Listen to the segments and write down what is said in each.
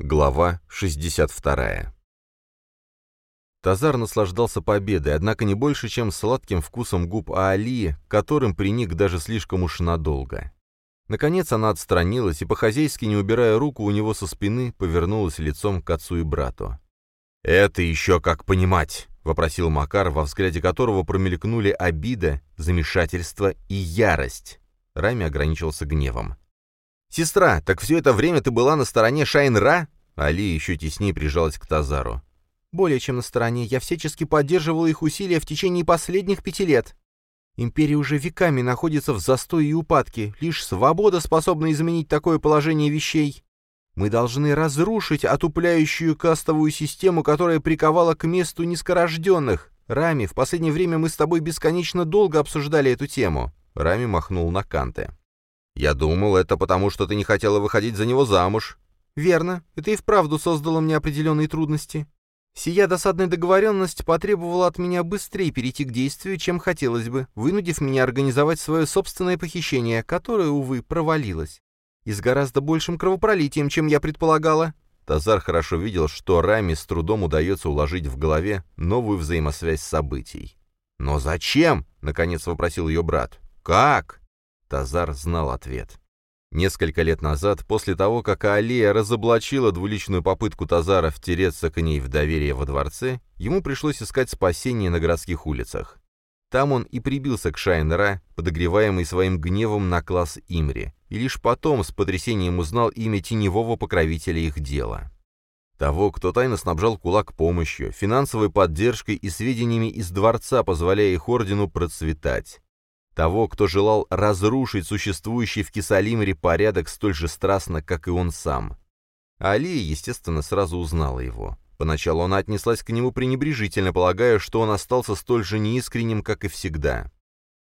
Глава 62. Тазар наслаждался победой, однако не больше, чем сладким вкусом губ Аалии, которым приник даже слишком уж надолго. Наконец она отстранилась и, по-хозяйски не убирая руку у него со спины, повернулась лицом к отцу и брату. «Это еще как понимать!» — вопросил Макар, во взгляде которого промелькнули обида, замешательство и ярость. Рами ограничился гневом. «Сестра, так все это время ты была на стороне Шайн-Ра?» Али еще теснее прижалась к Тазару. «Более чем на стороне. Я всячески поддерживала их усилия в течение последних пяти лет. Империя уже веками находится в застое и упадке. Лишь свобода способна изменить такое положение вещей. Мы должны разрушить отупляющую кастовую систему, которая приковала к месту низкорожденных. Рами, в последнее время мы с тобой бесконечно долго обсуждали эту тему». Рами махнул на Канте. «Я думал, это потому, что ты не хотела выходить за него замуж». «Верно. Это и вправду создало мне определенные трудности. Сия досадная договоренность потребовала от меня быстрее перейти к действию, чем хотелось бы, вынудив меня организовать свое собственное похищение, которое, увы, провалилось. И с гораздо большим кровопролитием, чем я предполагала». Тазар хорошо видел, что Раме с трудом удается уложить в голове новую взаимосвязь событий. «Но зачем?» — наконец вопросил ее брат. «Как?» Тазар знал ответ. Несколько лет назад, после того, как Алия разоблачила двуличную попытку Тазара втереться к ней в доверие во дворце, ему пришлось искать спасение на городских улицах. Там он и прибился к Шайнера, подогреваемый своим гневом на класс Имри, и лишь потом с потрясением узнал имя теневого покровителя их дела. Того, кто тайно снабжал кулак помощью, финансовой поддержкой и сведениями из дворца, позволяя их ордену процветать того, кто желал разрушить существующий в Кисалимере порядок столь же страстно, как и он сам. Алия, естественно, сразу узнала его. Поначалу она отнеслась к нему пренебрежительно, полагая, что он остался столь же неискренним, как и всегда.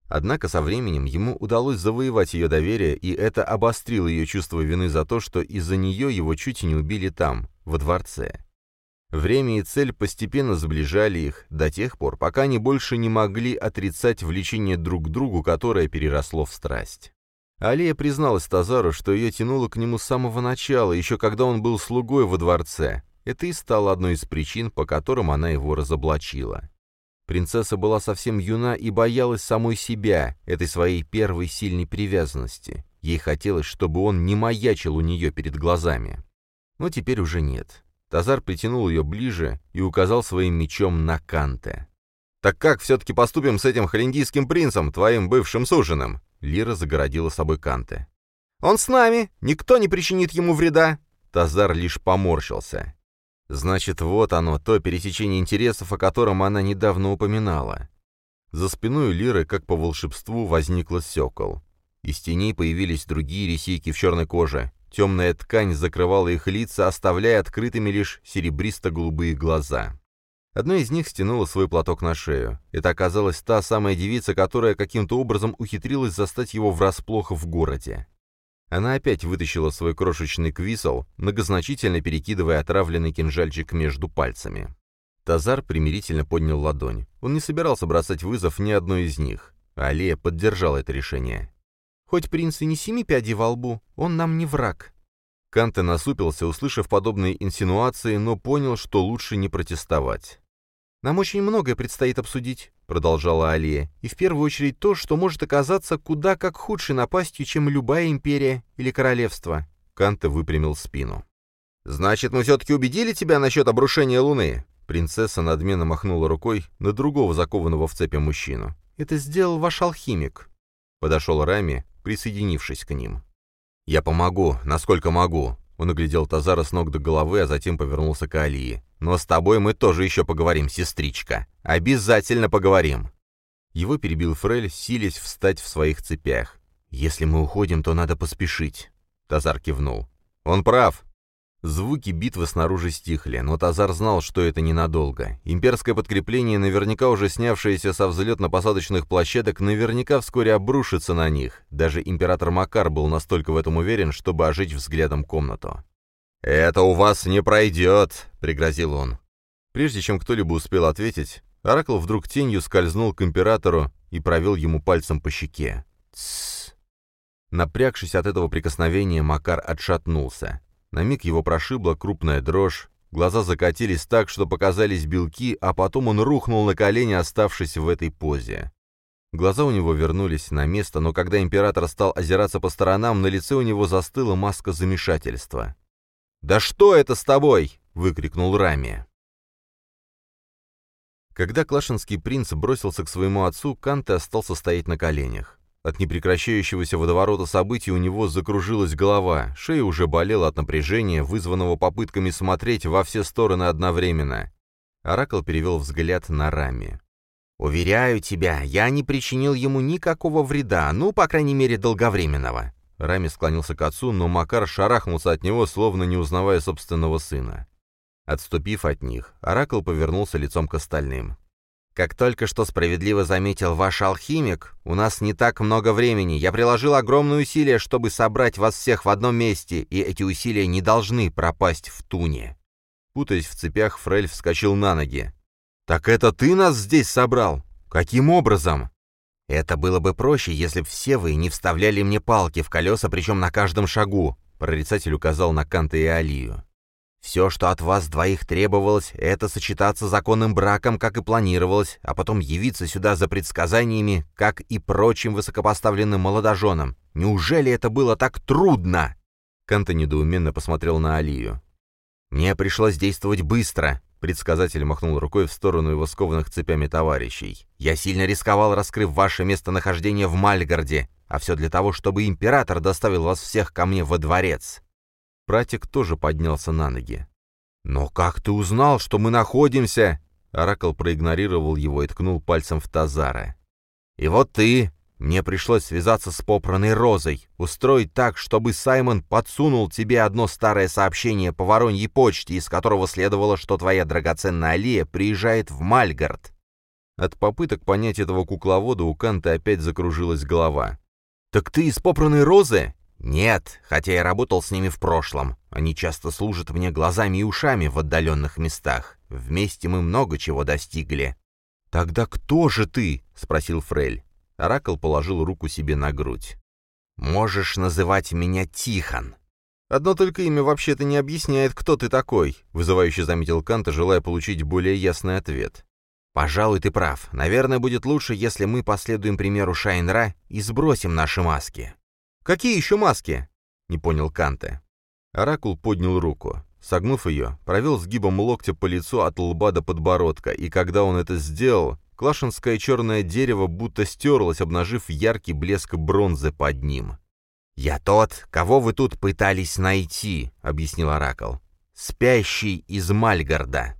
Однако со временем ему удалось завоевать ее доверие, и это обострило ее чувство вины за то, что из-за нее его чуть не убили там, во дворце. Время и цель постепенно сближали их до тех пор, пока они больше не могли отрицать влечение друг к другу, которое переросло в страсть. Алия призналась Тазару, что ее тянуло к нему с самого начала, еще когда он был слугой во дворце. Это и стало одной из причин, по которым она его разоблачила. Принцесса была совсем юна и боялась самой себя, этой своей первой сильной привязанности. Ей хотелось, чтобы он не маячил у нее перед глазами. Но теперь уже нет. Тазар притянул ее ближе и указал своим мечом на Канте. «Так как все-таки поступим с этим холиндийским принцем, твоим бывшим суженым?» Лира загородила собой Канте. «Он с нами! Никто не причинит ему вреда!» Тазар лишь поморщился. Значит, вот оно, то пересечение интересов, о котором она недавно упоминала. За спиной Лиры, как по волшебству, возникла сёкол. Из теней появились другие ресейки в черной коже. Темная ткань закрывала их лица, оставляя открытыми лишь серебристо-голубые глаза. Одна из них стянула свой платок на шею. Это оказалась та самая девица, которая каким-то образом ухитрилась застать его врасплох в городе. Она опять вытащила свой крошечный квисел, многозначительно перекидывая отравленный кинжальчик между пальцами. Тазар примирительно поднял ладонь. Он не собирался бросать вызов ни одной из них. Алия поддержала это решение. Хоть принц и не семи пядей во лбу, он нам не враг». Канте насупился, услышав подобные инсинуации, но понял, что лучше не протестовать. «Нам очень многое предстоит обсудить», — продолжала Алия, «и в первую очередь то, что может оказаться куда как худшей напастью, чем любая империя или королевство». Канте выпрямил спину. «Значит, мы все-таки убедили тебя насчет обрушения Луны?» Принцесса надменно махнула рукой на другого закованного в цепи мужчину. «Это сделал ваш алхимик». Подошел Рами, присоединившись к ним. «Я помогу, насколько могу», — он оглядел Тазара с ног до головы, а затем повернулся к Алии. «Но с тобой мы тоже еще поговорим, сестричка. Обязательно поговорим!» Его перебил Фрель, силясь встать в своих цепях. «Если мы уходим, то надо поспешить», — Тазар кивнул. «Он прав. Звуки битвы снаружи стихли, но Тазар знал, что это ненадолго. Имперское подкрепление, наверняка уже снявшееся со взлетно-посадочных площадок, наверняка вскоре обрушится на них. Даже император Макар был настолько в этом уверен, чтобы ожить взглядом комнату. «Это у вас не пройдет», — пригрозил он. Прежде чем кто-либо успел ответить, Оракл вдруг тенью скользнул к императору и провел ему пальцем по щеке. «Тссс». Напрягшись от этого прикосновения, Макар отшатнулся. На миг его прошибла крупная дрожь, глаза закатились так, что показались белки, а потом он рухнул на колени, оставшись в этой позе. Глаза у него вернулись на место, но когда император стал озираться по сторонам, на лице у него застыла маска замешательства. «Да что это с тобой?» — выкрикнул Рами. Когда Клашинский принц бросился к своему отцу, Канте остался стоять на коленях. От непрекращающегося водоворота событий у него закружилась голова, шея уже болела от напряжения, вызванного попытками смотреть во все стороны одновременно. Оракл перевел взгляд на Рами. «Уверяю тебя, я не причинил ему никакого вреда, ну, по крайней мере, долговременного». Рами склонился к отцу, но Макар шарахнулся от него, словно не узнавая собственного сына. Отступив от них, Оракл повернулся лицом к остальным. Как только что справедливо заметил ваш алхимик, у нас не так много времени. Я приложил огромные усилия, чтобы собрать вас всех в одном месте, и эти усилия не должны пропасть в туне». Путаясь в цепях, Фрель вскочил на ноги. «Так это ты нас здесь собрал? Каким образом?» «Это было бы проще, если б все вы не вставляли мне палки в колеса, причем на каждом шагу», прорицатель указал на Канта и Алию. Все, что от вас двоих требовалось, это сочетаться законным браком, как и планировалось, а потом явиться сюда за предсказаниями, как и прочим высокопоставленным молодоженам. Неужели это было так трудно?» Канта недоуменно посмотрел на Алию. «Мне пришлось действовать быстро», — предсказатель махнул рукой в сторону его скованных цепями товарищей. «Я сильно рисковал, раскрыв ваше местонахождение в Мальгарде, а все для того, чтобы император доставил вас всех ко мне во дворец». Пратик тоже поднялся на ноги. «Но как ты узнал, что мы находимся?» Оракл проигнорировал его и ткнул пальцем в Тазара. «И вот ты! Мне пришлось связаться с попранной Розой, устроить так, чтобы Саймон подсунул тебе одно старое сообщение по Вороньей почте, из которого следовало, что твоя драгоценная Алия приезжает в Мальгард». От попыток понять этого кукловода у Канта опять закружилась голова. «Так ты из попранной Розы?» «Нет, хотя я работал с ними в прошлом. Они часто служат мне глазами и ушами в отдаленных местах. Вместе мы много чего достигли». «Тогда кто же ты?» — спросил Фрель. Оракл положил руку себе на грудь. «Можешь называть меня Тихон». «Одно только имя вообще-то не объясняет, кто ты такой», — вызывающе заметил Канта, желая получить более ясный ответ. «Пожалуй, ты прав. Наверное, будет лучше, если мы последуем примеру Шайнра и сбросим наши маски». «Какие еще маски?» — не понял Канте. Оракул поднял руку. Согнув ее, провел сгибом локтя по лицу от лба до подбородка, и когда он это сделал, клашинское черное дерево будто стерлось, обнажив яркий блеск бронзы под ним. «Я тот, кого вы тут пытались найти», — объяснил Оракул. «Спящий из Мальгарда».